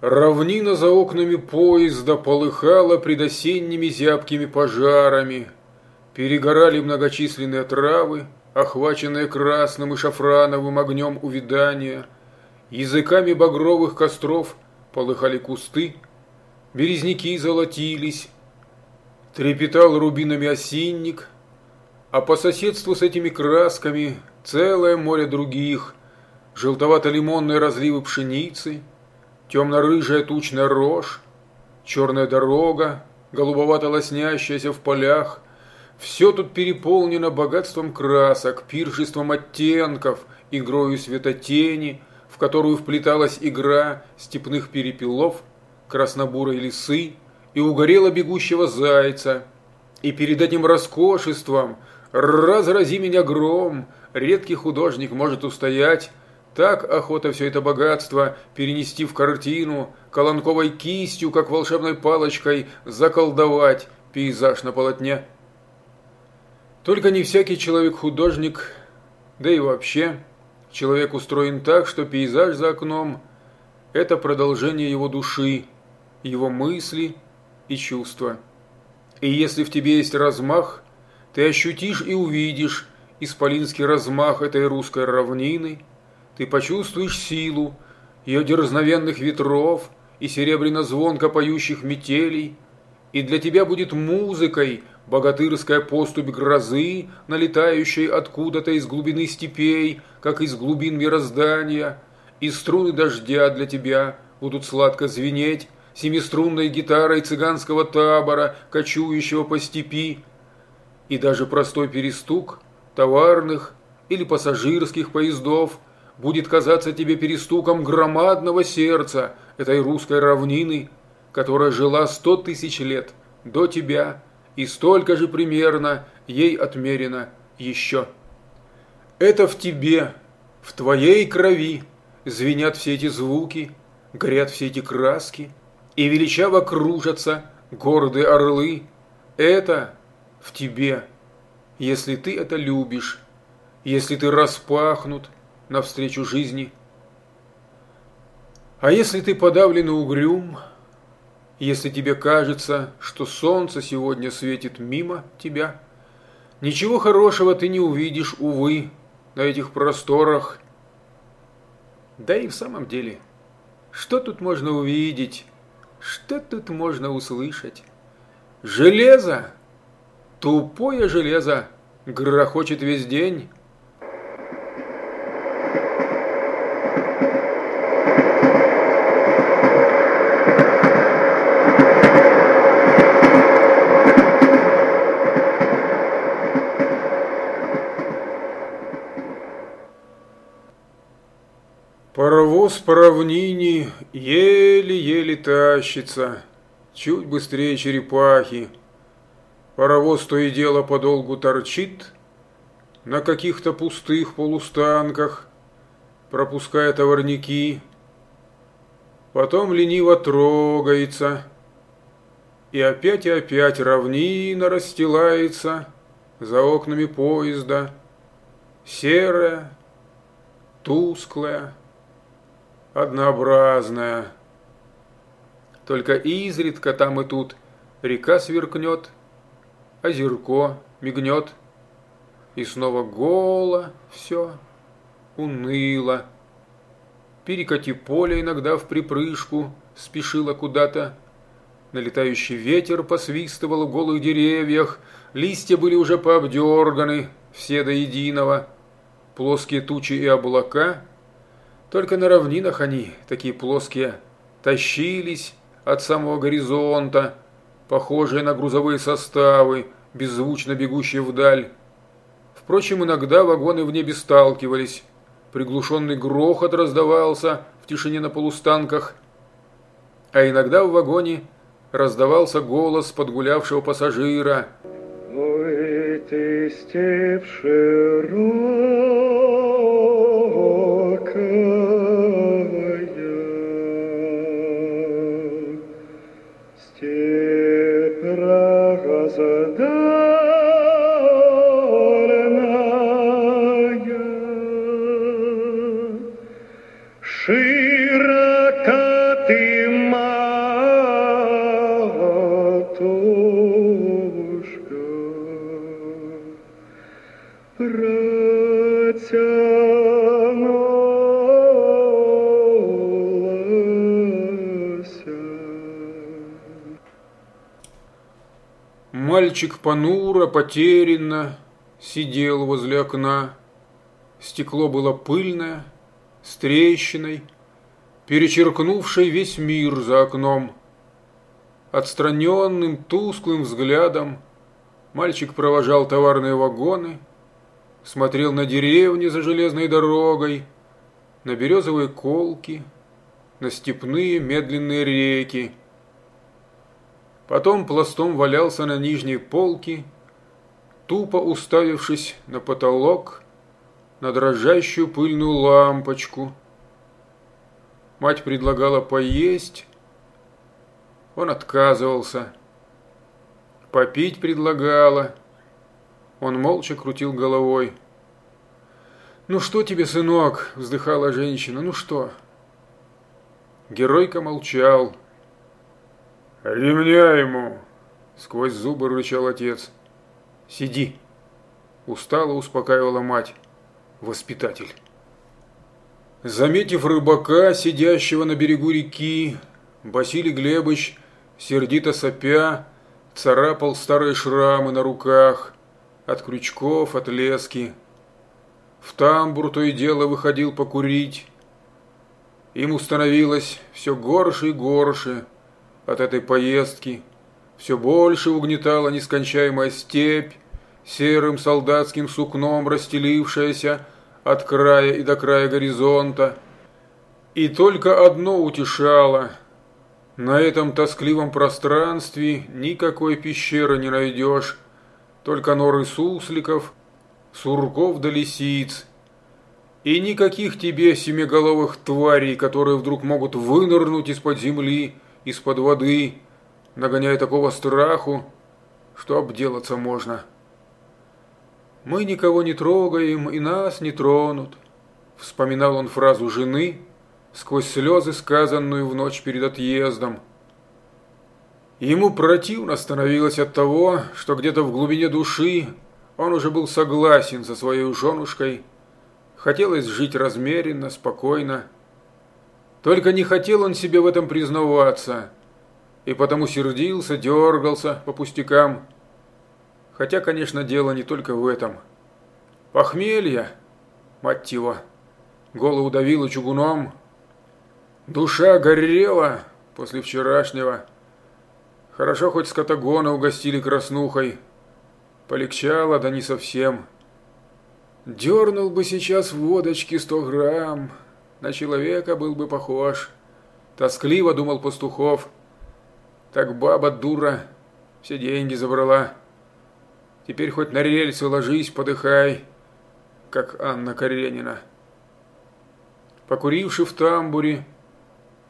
Равнина за окнами поезда полыхала предосенними зябкими пожарами. Перегорали многочисленные травы, охваченные красным и шафрановым огнем увядания. Языками багровых костров полыхали кусты, березняки золотились, трепетал рубинами осинник, а по соседству с этими красками целое море других, желтовато-лимонные разливы пшеницы – темно-рыжая тучная рожь, черная дорога, голубовато лоснящаяся в полях. Все тут переполнено богатством красок, пиршеством оттенков, игрою светотени, в которую вплеталась игра степных перепелов, краснобурой лисы и угорело бегущего зайца. И перед этим роскошеством «Разрази меня гром!» редкий художник может устоять, так охота все это богатство перенести в картину, колонковой кистью, как волшебной палочкой, заколдовать пейзаж на полотне. Только не всякий человек-художник, да и вообще, человек устроен так, что пейзаж за окном – это продолжение его души, его мысли и чувства. И если в тебе есть размах, ты ощутишь и увидишь исполинский размах этой русской равнины – ты почувствуешь силу ее дерзновенных ветров и серебряно-звонко поющих метелей, и для тебя будет музыкой богатырская поступь грозы, налетающей откуда-то из глубины степей, как из глубин мироздания, и струны дождя для тебя будут сладко звенеть семиструнной гитарой цыганского табора, кочующего по степи, и даже простой перестук товарных или пассажирских поездов – будет казаться тебе перестуком громадного сердца этой русской равнины, которая жила сто тысяч лет до тебя, и столько же примерно ей отмерено еще. Это в тебе, в твоей крови звенят все эти звуки, горят все эти краски, и величаво кружатся гордые орлы. Это в тебе, если ты это любишь, если ты распахнут, навстречу жизни. А если ты подавлен и угрюм, если тебе кажется, что солнце сегодня светит мимо тебя, ничего хорошего ты не увидишь, увы, на этих просторах. Да и в самом деле, что тут можно увидеть, что тут можно услышать? Железо, тупое железо, грохочет весь день, Паровоз по равнине еле-еле тащится, чуть быстрее черепахи. Паровоз то и дело подолгу торчит на каких-то пустых полустанках, пропуская товарники. Потом лениво трогается, и опять и опять равнина расстилается за окнами поезда, серая, тусклая, однообразная. Только изредка там и тут река сверкнет, озерко мигнет, и снова голо все, уныло. Перекати поле иногда в припрыжку, спешила куда-то. Налетающий ветер посвистывал в голых деревьях, листья были уже пообдерганы, все до единого. Плоские тучи и облака только на равнинах они, такие плоские, тащились от самого горизонта, похожие на грузовые составы, беззвучно бегущие вдаль. Впрочем, иногда вагоны в небе сталкивались, приглушенный грохот раздавался в тишине на полустанках, а иногда в вагоне раздавался голос подгулявшего пассажира. «Ой, ты степь широкая!» الْمُسْتَقِيمِ Мальчик понуро, потерянно сидел возле окна. Стекло было пыльное, с трещиной, перечеркнувшей весь мир за окном. Отстраненным, тусклым взглядом мальчик провожал товарные вагоны, смотрел на деревни за железной дорогой, на березовые колки, на степные медленные реки. Потом пластом валялся на нижней полке, тупо уставившись на потолок, на дрожащую пыльную лампочку. Мать предлагала поесть, он отказывался. Попить предлагала, он молча крутил головой. «Ну что тебе, сынок?» – вздыхала женщина. «Ну что?» Геройка молчал. «Ремня ему!» – сквозь зубы рычал отец. «Сиди!» – устало успокаивала мать воспитатель. Заметив рыбака, сидящего на берегу реки, Василий Глебович, сердито сопя, царапал старые шрамы на руках, от крючков, от лески. В тамбур то и дело выходил покурить. Ему становилось все горше и горше от этой поездки, все больше угнетала нескончаемая степь, серым солдатским сукном расстелившаяся от края и до края горизонта. И только одно утешало. На этом тоскливом пространстве никакой пещеры не найдешь, только норы сусликов, сурков да лисиц. И никаких тебе семиголовых тварей, которые вдруг могут вынырнуть из-под земли, из-под воды, нагоняя такого страху, что обделаться можно. «Мы никого не трогаем, и нас не тронут», – вспоминал он фразу жены, сквозь слезы, сказанную в ночь перед отъездом. Ему противно становилось от того, что где-то в глубине души он уже был согласен со своей женушкой, хотелось жить размеренно, спокойно. Только не хотел он себе в этом признаваться, и потому сердился, дергался по пустякам, Хотя, конечно, дело не только в этом. Похмелье, мать его, голову давило чугуном. Душа горела после вчерашнего. Хорошо хоть скотагона угостили краснухой. Полегчало, да не совсем. Дернул бы сейчас водочки сто грамм, на человека был бы похож. Тоскливо думал Пастухов. Так баба дура все деньги забрала. Теперь хоть на рельсы ложись, подыхай, как Анна Каренина. Покуривши в тамбуре,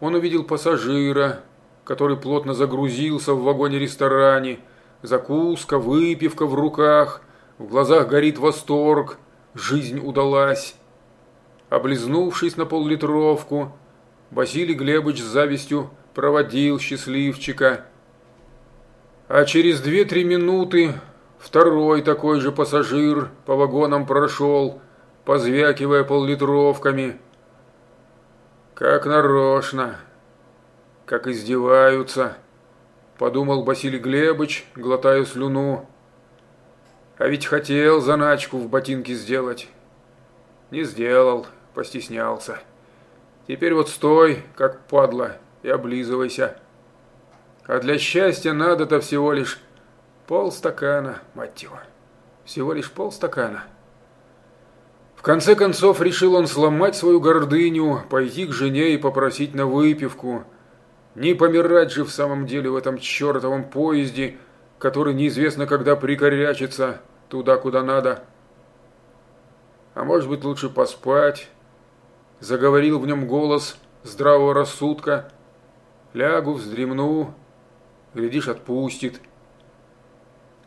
он увидел пассажира, который плотно загрузился в вагоне-ресторане. Закуска, выпивка в руках, в глазах горит восторг, жизнь удалась. Облизнувшись на поллитровку, Василий Глебович с завистью проводил счастливчика. А через две-три минуты Второй такой же пассажир по вагонам прошел, позвякивая поллитровками. Как нарочно, как издеваются, подумал Василий Глебович, глотая слюну. А ведь хотел заначку в ботинке сделать. Не сделал, постеснялся. Теперь вот стой, как падла, и облизывайся. А для счастья надо-то всего лишь Полстакана, мать его. Всего лишь полстакана. В конце концов решил он сломать свою гордыню, пойти к жене и попросить на выпивку. Не помирать же в самом деле в этом чертовом поезде, который неизвестно когда прикорячится туда, куда надо. А может быть лучше поспать? Заговорил в нем голос здравого рассудка. Лягу, вздремну, глядишь, отпустит.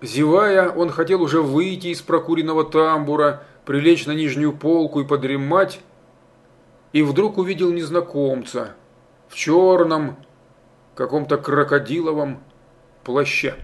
Зевая, он хотел уже выйти из прокуренного тамбура, прилечь на нижнюю полку и подремать, и вдруг увидел незнакомца в черном, каком-то крокодиловом плаще.